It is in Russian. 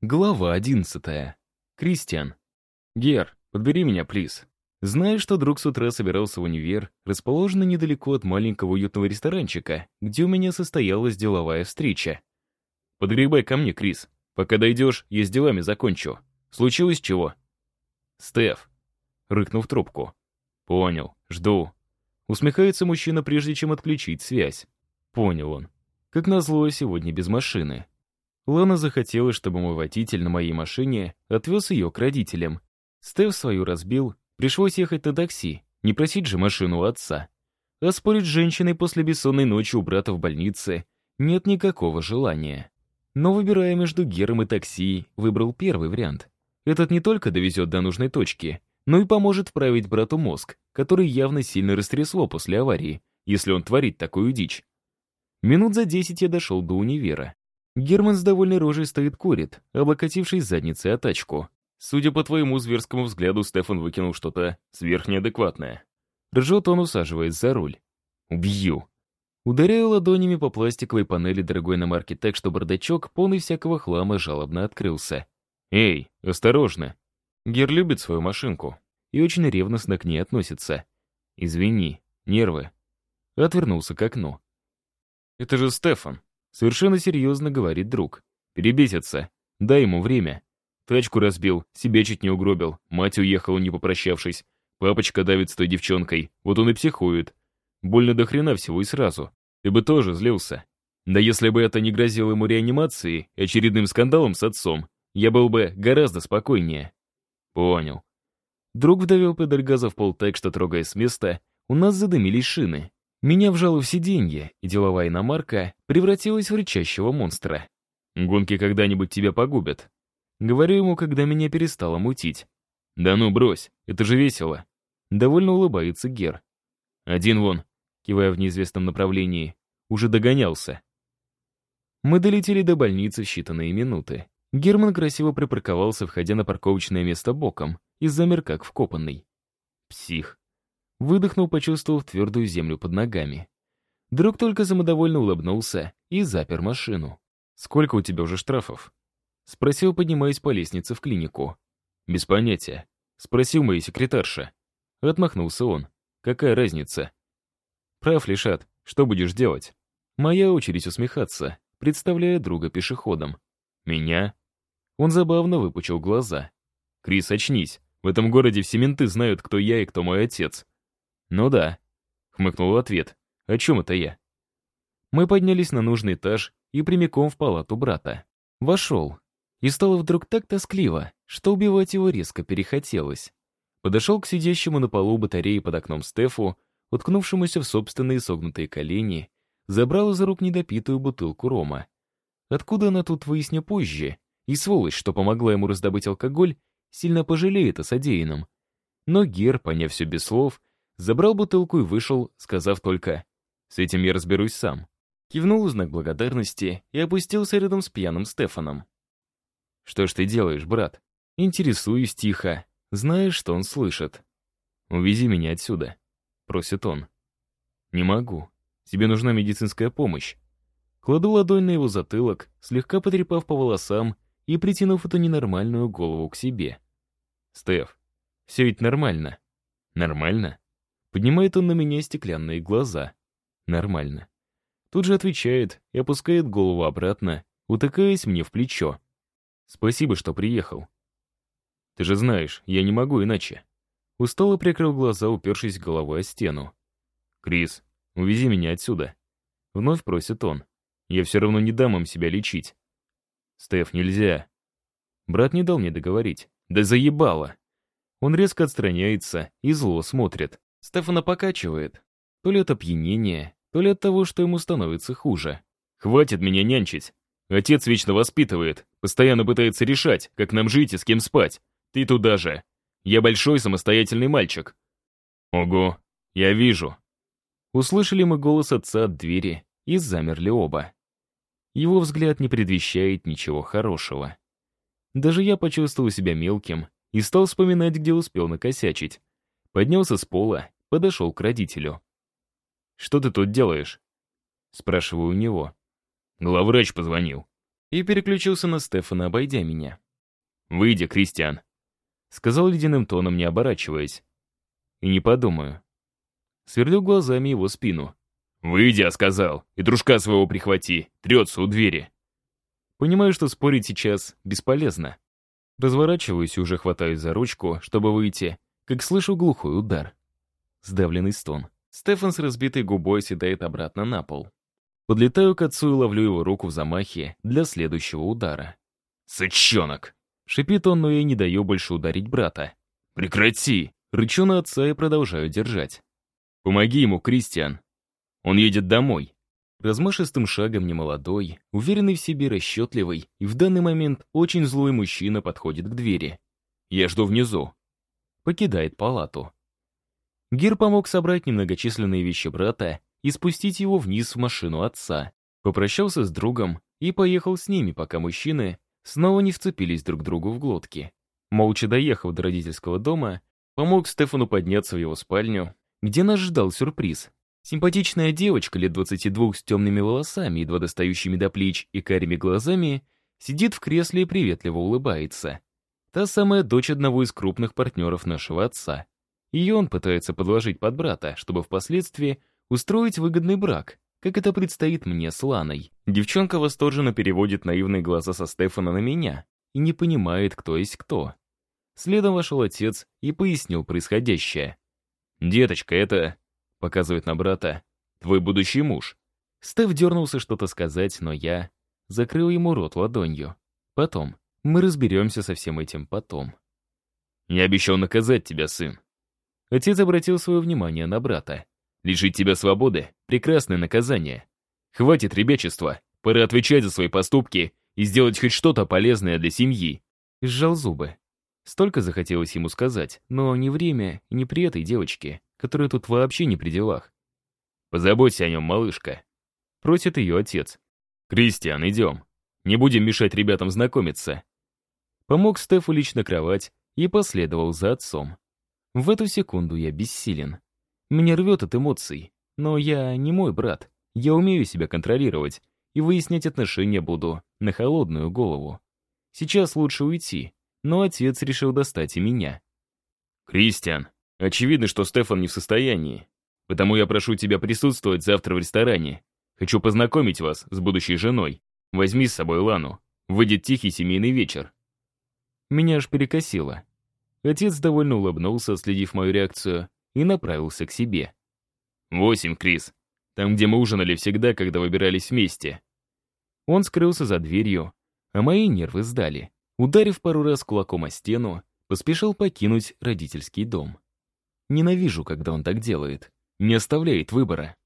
Глава одиннадцатая. Кристиан. «Гер, подбери меня, плиз». Зная, что друг с утра собирался в универ, расположенный недалеко от маленького уютного ресторанчика, где у меня состоялась деловая встреча. «Подгребай ко мне, Крис. Пока дойдешь, я с делами закончу. Случилось чего?» «Стеф», — рыкнув трубку. «Понял, жду». Усмехается мужчина, прежде чем отключить связь. Понял он. Как назло, сегодня без машины. Лана захотела, чтобы мой водитель на моей машине отвез ее к родителям. Стеф свою разбил, пришлось ехать на такси, не просить же машину отца. А спорить с женщиной после бессонной ночи у брата в больнице нет никакого желания. Но выбирая между Гером и такси, выбрал первый вариант. Этот не только довезет до нужной точки, но и поможет вправить брату мозг, который явно сильно растрясло после аварии, если он творит такую дичь. Минут за десять я дошел до универа. Герман с довольной рожей стоит курит, облокотившись задницей о тачку. Судя по твоему зверскому взгляду, Стефан выкинул что-то сверхнеадекватное. Ржет он, усаживаясь за руль. Убью. Ударяю ладонями по пластиковой панели дорогой иномарки так, что бардачок, полный всякого хлама, жалобно открылся. «Эй, осторожно!» Гер любит свою машинку и очень ревностно к ней относится. «Извини, нервы». Отвернулся к окну. «Это же Стефан!» Совершенно серьезно говорит друг. Перебесится. Дай ему время. Тачку разбил, себя чуть не угробил, мать уехала, не попрощавшись. Папочка давит с той девчонкой, вот он и психует. Больно до хрена всего и сразу. Ты бы тоже злился. Да если бы это не грозило ему реанимацией и очередным скандалом с отцом, я был бы гораздо спокойнее. Понял. Друг вдавил педаль газа в пол так, что, трогая с места, у нас задымились шины. Меня вжало в сиденье, и деловая иномарка превратилась в рычащего монстра. «Гонки когда-нибудь тебя погубят». Говорю ему, когда меня перестало мутить. «Да ну, брось, это же весело». Довольно улыбается Гер. «Один вон», кивая в неизвестном направлении, уже догонялся. Мы долетели до больницы в считанные минуты. Герман красиво припарковался, входя на парковочное место боком, и замер как вкопанный. Псих. Выдохнул, почувствовав твердую землю под ногами. Друг только самодовольно улыбнулся и запер машину. «Сколько у тебя уже штрафов?» Спросил, поднимаясь по лестнице в клинику. «Без понятия». Спросил моя секретарша. Отмахнулся он. «Какая разница?» «Прав, Лишат. Что будешь делать?» Моя очередь усмехаться, представляя друга пешеходом. «Меня?» Он забавно выпучил глаза. «Крис, очнись. В этом городе все менты знают, кто я и кто мой отец. «Ну да», — хмыкнул в ответ. «О чем это я?» Мы поднялись на нужный этаж и прямиком в палату брата. Вошел. И стало вдруг так тоскливо, что убивать его резко перехотелось. Подошел к сидящему на полу батареи под окном Стефу, уткнувшемуся в собственные согнутые колени, забрал из рук недопитую бутылку рома. Откуда она тут, выясню позже, и сволочь, что помогла ему раздобыть алкоголь, сильно пожалеет о содеянном. Но Гер, поняв все без слов, Забрал бутылку и вышел, сказав только «С этим я разберусь сам». Кивнул в знак благодарности и опустился рядом с пьяным Стефаном. «Что ж ты делаешь, брат?» Интересуюсь тихо, знаешь, что он слышит. «Увези меня отсюда», — просит он. «Не могу. Тебе нужна медицинская помощь». Кладу ладонь на его затылок, слегка потрепав по волосам и притянув эту ненормальную голову к себе. «Стеф, все ведь нормально». «Нормально?» Поднимает он на меня стеклянные глаза. Нормально. Тут же отвечает и опускает голову обратно, утыкаясь мне в плечо. Спасибо, что приехал. Ты же знаешь, я не могу иначе. Устало прикрыл глаза, упершись головой о стену. «Крис, увези меня отсюда». Вновь просит он. Я все равно не дам им себя лечить. Стеф, нельзя. Брат не дал мне договорить. Да заебало. Он резко отстраняется и зло смотрит. Стефана покачивает. То ли от опьянения, то ли от того, что ему становится хуже. «Хватит меня нянчить. Отец вечно воспитывает, постоянно пытается решать, как нам жить и с кем спать. Ты туда же. Я большой самостоятельный мальчик». «Ого, я вижу». Услышали мы голос отца от двери и замерли оба. Его взгляд не предвещает ничего хорошего. Даже я почувствовал себя мелким и стал вспоминать, где успел накосячить. Поднялся с пола, подошел к родителю. «Что ты тут делаешь?» Спрашиваю у него. Главврач позвонил. и переключился на Стефана, обойдя меня. «Выйди, Кристиан», — сказал ледяным тоном, не оборачиваясь. «И не подумаю». Сверлю глазами его спину. «Выйди, я сказал, и дружка своего прихвати, трется у двери». Понимаю, что спорить сейчас бесполезно. Разворачиваюсь и уже хватаюсь за ручку, чтобы выйти, как слышу глухой удар. Сдавленный стон. Стефан с разбитой губой седает обратно на пол. Подлетаю к отцу и ловлю его руку в замахе для следующего удара. «Сычонок!» — шипит он, но я не даю больше ударить брата. «Прекрати!» — рычу на отца и продолжаю держать. «Помоги ему, Кристиан. Он едет домой». Размашистым шагом немолодой, уверенный в себе, расчетливый и в данный момент очень злой мужчина подходит к двери. «Я жду внизу». Покидает палату. Гир помог собрать немногочисленные вещи брата и спустить его вниз в машину отца. Попрощался с другом и поехал с ними, пока мужчины снова не вцепились друг другу в глотки. Молча доехав до родительского дома, помог Стефану подняться в его спальню, где нас ждал сюрприз. Симпатичная девочка лет 22 с темными волосами, едва достающими до плеч и карими глазами, сидит в кресле и приветливо улыбается. Та самая дочь одного из крупных партнеров нашего отца. Ее он пытается подложить под брата, чтобы впоследствии устроить выгодный брак, как это предстоит мне с Ланой. Девчонка восторженно переводит наивные глаза со Стефана на меня и не понимает, кто есть кто. Следом вошел отец и пояснил происходящее. «Деточка, это...» — показывает на брата. «Твой будущий муж». Стеф дернулся что-то сказать, но я закрыл ему рот ладонью. Потом. Мы разберемся со всем этим потом. «Я обещал наказать тебя, сын». Отец обратил свое внимание на брата. Лишить тебя свободы — прекрасное наказание. Хватит ребячества, пора отвечать за свои поступки и сделать хоть что-то полезное для семьи. Сжал зубы. Столько захотелось ему сказать, но не время и не при этой девочке, которая тут вообще не при делах. «Позаботься о нем, малышка», — просит ее отец. «Кристиан, идем. Не будем мешать ребятам знакомиться». Помог Стефу лечь на кровать и последовал за отцом. В эту секунду я бессилен. Меня рвет от эмоций, но я не мой брат. Я умею себя контролировать, и выяснять отношения буду на холодную голову. Сейчас лучше уйти, но отец решил достать и меня. «Кристиан, очевидно, что Стефан не в состоянии, потому я прошу тебя присутствовать завтра в ресторане. Хочу познакомить вас с будущей женой. Возьми с собой Лану. Выйдет тихий семейный вечер». Меня аж перекосило. Отец довольно улыбнулся, следив мою реакцию, и направился к себе. «Восемь, Крис. Там, где мы ужинали всегда, когда выбирались вместе». Он скрылся за дверью, а мои нервы сдали. Ударив пару раз кулаком о стену, поспешил покинуть родительский дом. Ненавижу, когда он так делает. Не оставляет выбора.